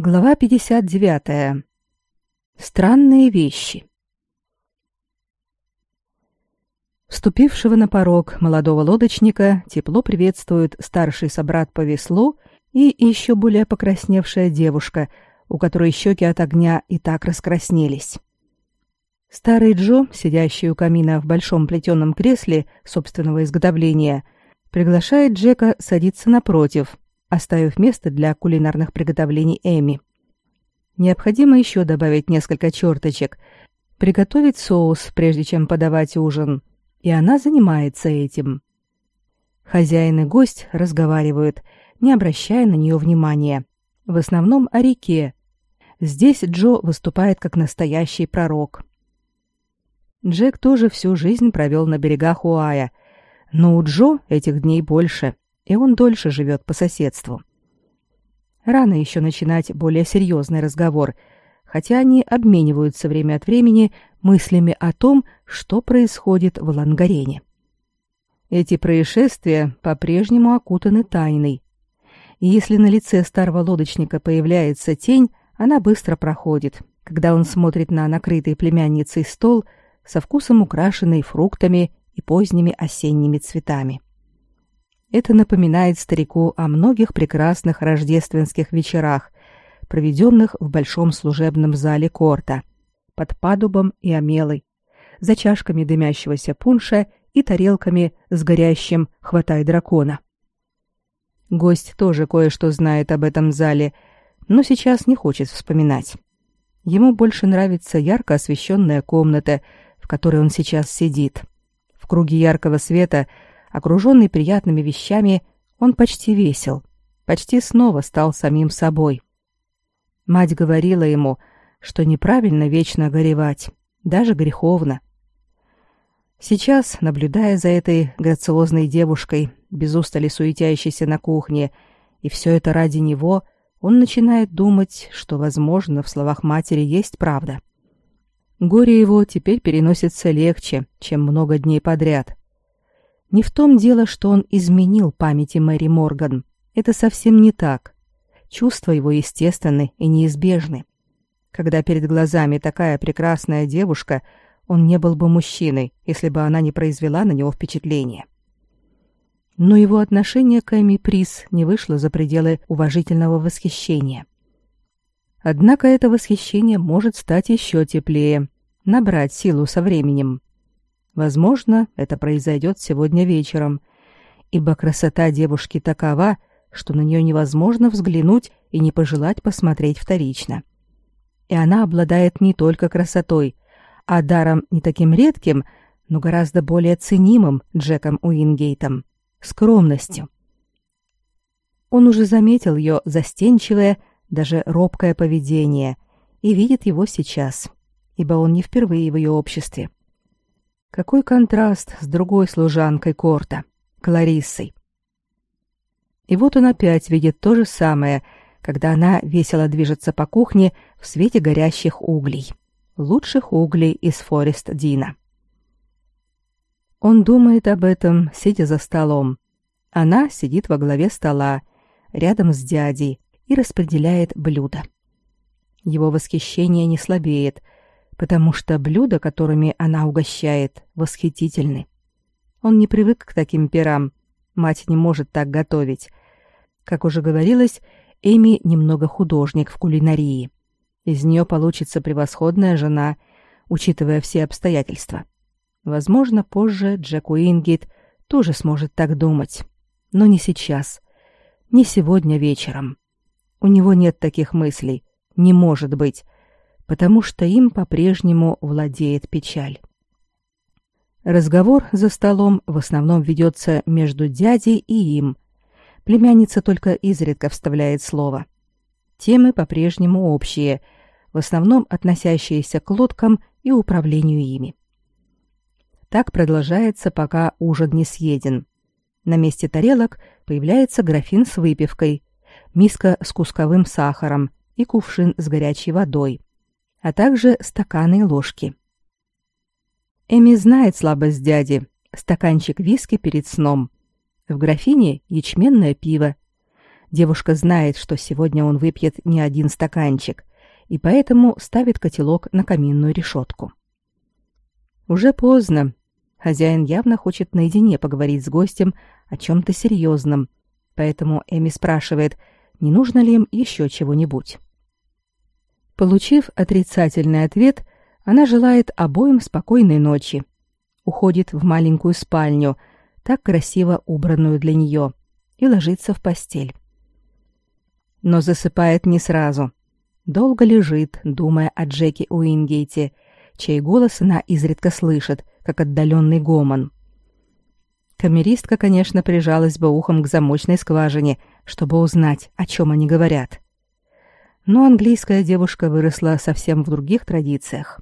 Глава 59. Странные вещи. Вступившего на порог молодого лодочника тепло приветствует старший собрат по веслу и еще более покрасневшая девушка, у которой щеки от огня и так раскраснелись. Старый Джо, сидящий у камина в большом плетеном кресле собственного изготовления, приглашает Джека садиться напротив – оставив место для кулинарных приготовлений Эми. Необходимо еще добавить несколько черточек, приготовить соус, прежде чем подавать ужин, и она занимается этим. Хозяин и гость разговаривают, не обращая на нее внимания. В основном о реке. Здесь Джо выступает как настоящий пророк. Джек тоже всю жизнь провел на берегах Уая, но у Джо этих дней больше — и он дольше живет по соседству. Рано еще начинать более серьезный разговор, хотя они обмениваются время от времени мыслями о том, что происходит в Лангарене. Эти происшествия по-прежнему окутаны тайной. И если на лице старого лодочника появляется тень, она быстро проходит, когда он смотрит на накрытый племянницей стол со вкусом украшенный фруктами и поздними осенними цветами. Это напоминает старику о многих прекрасных рождественских вечерах, проведенных в большом служебном зале корта, под падубом и омелой, за чашками дымящегося пунша и тарелками с горящим «Хватай дракона». Гость тоже кое-что знает об этом зале, но сейчас не хочет вспоминать. Ему больше нравится ярко освещенная комната, в которой он сейчас сидит. В круге яркого света – Окруженный приятными вещами, он почти весел, почти снова стал самим собой. Мать говорила ему, что неправильно вечно горевать, даже греховно. Сейчас, наблюдая за этой грациозной девушкой, без устали суетящейся на кухне, и все это ради него, он начинает думать, что, возможно, в словах матери есть правда. Горе его теперь переносится легче, чем много дней подряд. Не в том дело, что он изменил памяти Мэри Морган. Это совсем не так. Чувства его естественны и неизбежны. Когда перед глазами такая прекрасная девушка, он не был бы мужчиной, если бы она не произвела на него впечатление. Но его отношение к Эми Прис не вышло за пределы уважительного восхищения. Однако это восхищение может стать еще теплее, набрать силу со временем. Возможно, это произойдет сегодня вечером, ибо красота девушки такова, что на нее невозможно взглянуть и не пожелать посмотреть вторично. И она обладает не только красотой, а даром не таким редким, но гораздо более ценимым Джеком Уингейтом — скромностью. Он уже заметил ее застенчивое, даже робкое поведение и видит его сейчас, ибо он не впервые в ее обществе. Какой контраст с другой служанкой Корта, Клариссой. И вот он опять видит то же самое, когда она весело движется по кухне в свете горящих углей. Лучших углей из Форест Дина. Он думает об этом, сидя за столом. Она сидит во главе стола, рядом с дядей, и распределяет блюда. Его восхищение не слабеет — потому что блюда, которыми она угощает, восхитительны. Он не привык к таким пирам. Мать не может так готовить. Как уже говорилось, Эми немного художник в кулинарии. Из нее получится превосходная жена, учитывая все обстоятельства. Возможно, позже Джек Уингейт тоже сможет так думать. Но не сейчас. Не сегодня вечером. У него нет таких мыслей. Не может быть потому что им по-прежнему владеет печаль. Разговор за столом в основном ведется между дядей и им. Племянница только изредка вставляет слово. Темы по-прежнему общие, в основном относящиеся к лодкам и управлению ими. Так продолжается, пока ужин не съеден. На месте тарелок появляется графин с выпивкой, миска с кусковым сахаром и кувшин с горячей водой а также стаканы и ложки. Эми знает слабость дяди. Стаканчик виски перед сном. В графине ячменное пиво. Девушка знает, что сегодня он выпьет не один стаканчик, и поэтому ставит котелок на каминную решетку. Уже поздно. Хозяин явно хочет наедине поговорить с гостем о чем-то серьезном, поэтому Эми спрашивает, не нужно ли им еще чего-нибудь. Получив отрицательный ответ, она желает обоим спокойной ночи. Уходит в маленькую спальню, так красиво убранную для нее, и ложится в постель. Но засыпает не сразу. Долго лежит, думая о Джеке Уингейте, чей голос она изредка слышит, как отдаленный гомон. Камеристка, конечно, прижалась бы ухом к замочной скважине, чтобы узнать, о чем они говорят. Но английская девушка выросла совсем в других традициях.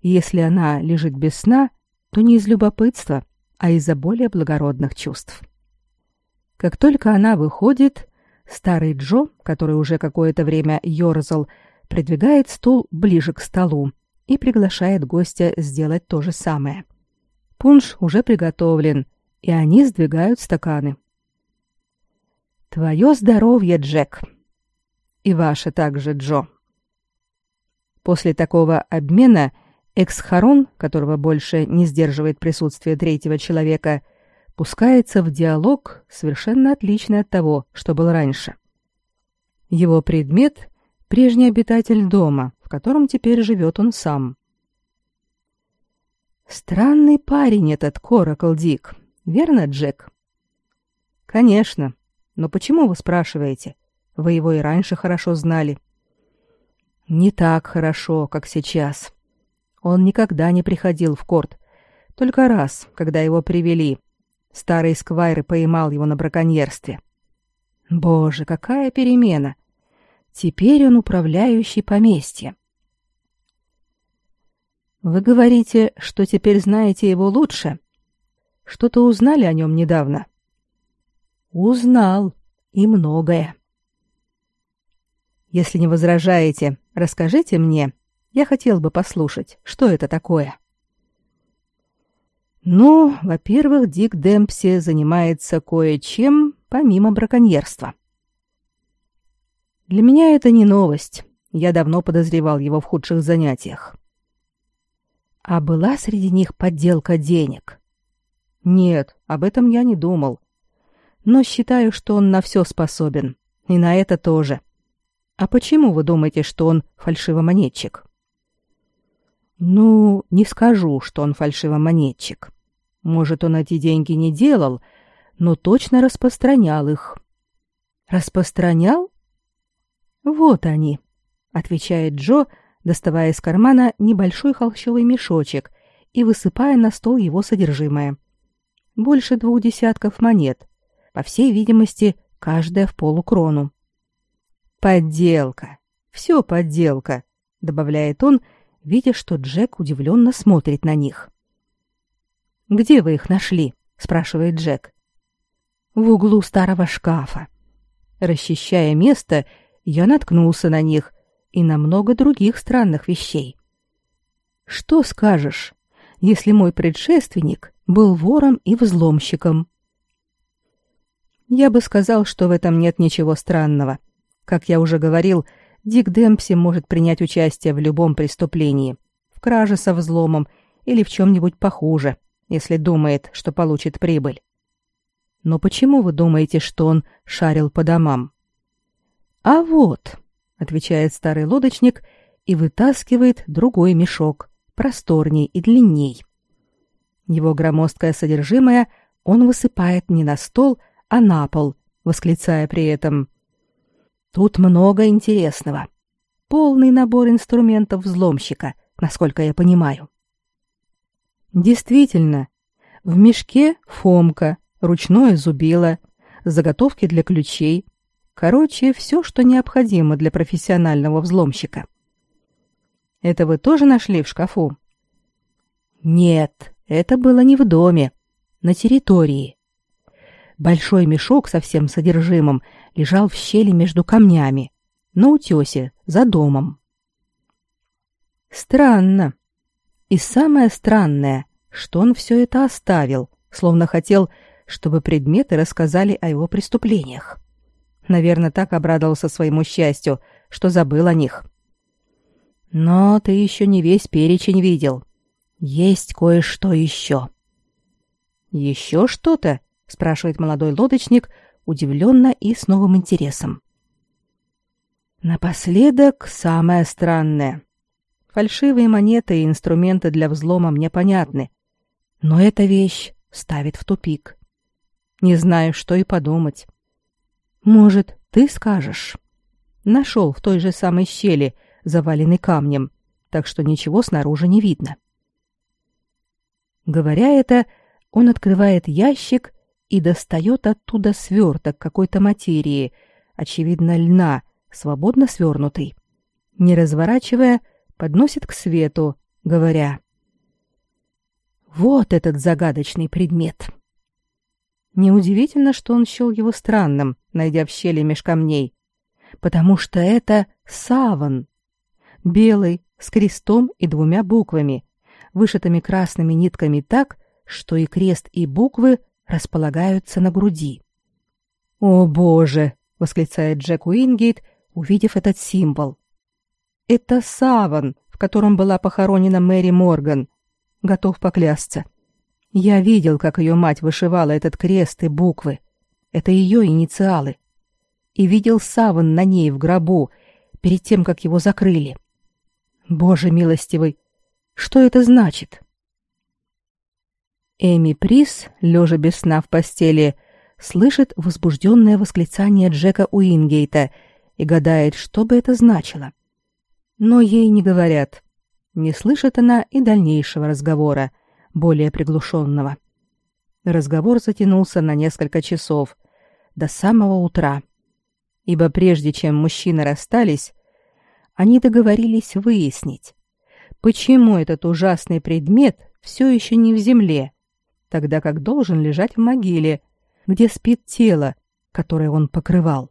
И если она лежит без сна, то не из любопытства, а из-за более благородных чувств. Как только она выходит, старый Джо, который уже какое-то время ёрзал, придвигает стул ближе к столу и приглашает гостя сделать то же самое. Пунш уже приготовлен, и они сдвигают стаканы. «Твое здоровье, Джек!» И ваше также, Джо. После такого обмена Экс-Харон, которого больше не сдерживает присутствие третьего человека, пускается в диалог, совершенно отличный от того, что был раньше. Его предмет — прежний обитатель дома, в котором теперь живет он сам. Странный парень этот Коракл Дик, верно, Джек? Конечно. Но почему вы спрашиваете? Вы его и раньше хорошо знали. Не так хорошо, как сейчас. Он никогда не приходил в корт. Только раз, когда его привели. Старый сквайр поймал его на браконьерстве. Боже, какая перемена! Теперь он управляющий поместьем. Вы говорите, что теперь знаете его лучше? Что-то узнали о нем недавно? Узнал. И многое. Если не возражаете, расскажите мне. Я хотел бы послушать, что это такое. Ну, во-первых, Дик Демпси занимается кое-чем помимо браконьерства. Для меня это не новость. Я давно подозревал его в худших занятиях. А была среди них подделка денег? Нет, об этом я не думал. Но считаю, что он на все способен. И на это тоже. — а почему вы думаете, что он фальшивомонетчик? Ну, не скажу, что он фальшивомонетчик. Может, он эти деньги не делал, но точно распространял их. Распространял? Вот они, отвечает Джо, доставая из кармана небольшой холщовый мешочек и высыпая на стол его содержимое. Больше двух десятков монет, по всей видимости, каждая в полукрону. Подделка. Все подделка, добавляет он, видя, что Джек удивленно смотрит на них. Где вы их нашли? спрашивает Джек. В углу старого шкафа. Расчищая место, я наткнулся на них и на много других странных вещей. Что скажешь, если мой предшественник был вором и взломщиком? Я бы сказал, что в этом нет ничего странного, как я уже говорил, Дик Демпси может принять участие в любом преступлении, в краже со взломом или в чем-нибудь похуже, если думает, что получит прибыль. Но почему вы думаете, что он шарил по домам? А вот, отвечает старый лодочник и вытаскивает другой мешок, просторней и длинней. Его громоздкое содержимое он высыпает не на стол, а на пол, восклицая при этом Тут много интересного. Полный набор инструментов взломщика, насколько я понимаю. Действительно, в мешке фомка, ручное зубило, заготовки для ключей. Короче, все, что необходимо для профессионального взломщика. Это вы тоже нашли в шкафу? Нет, это было не в доме, на территории. Большой мешок со всем содержимым лежал в щели между камнями, на утесе, за домом. Странно. И самое странное, что он все это оставил, словно хотел, чтобы предметы рассказали о его преступлениях. Наверное, так обрадовался своему счастью, что забыл о них. Но ты еще не весь перечень видел. Есть кое-что еще. Еще что-то? Спрашивает молодой лодочник, удивленно и с новым интересом. Напоследок самое странное. Фальшивые монеты и инструменты для взлома мне понятны, но эта вещь ставит в тупик. Не знаю, что и подумать. Может, ты скажешь? Нашел в той же самой щели, заваленный камнем, так что ничего снаружи не видно. Говоря это, он открывает ящик и достает оттуда сверток какой-то материи, очевидно, льна, свободно свернутый. Не разворачивая, подносит к свету, говоря «Вот этот загадочный предмет!» Неудивительно, что он счел его странным, найдя в щели меж камней, потому что это саван, белый, с крестом и двумя буквами, вышитыми красными нитками так, что и крест, и буквы располагаются на груди. «О, Боже!» — восклицает Джек Уингейт, увидев этот символ. «Это саван, в котором была похоронена Мэри Морган. Готов поклясться. Я видел, как ее мать вышивала этот крест и буквы. Это ее инициалы. И видел саван на ней в гробу, перед тем, как его закрыли. Боже милостивый, что это значит?» Эми Прис, лежа без сна в постели, слышит возбужденное восклицание Джека Уингейта и гадает, что бы это значило. Но ей не говорят. Не слышит она и дальнейшего разговора, более приглушенного. Разговор затянулся на несколько часов, до самого утра. Ибо прежде чем мужчины расстались, они договорились выяснить, почему этот ужасный предмет все еще не в земле, тогда как должен лежать в могиле, где спит тело, которое он покрывал.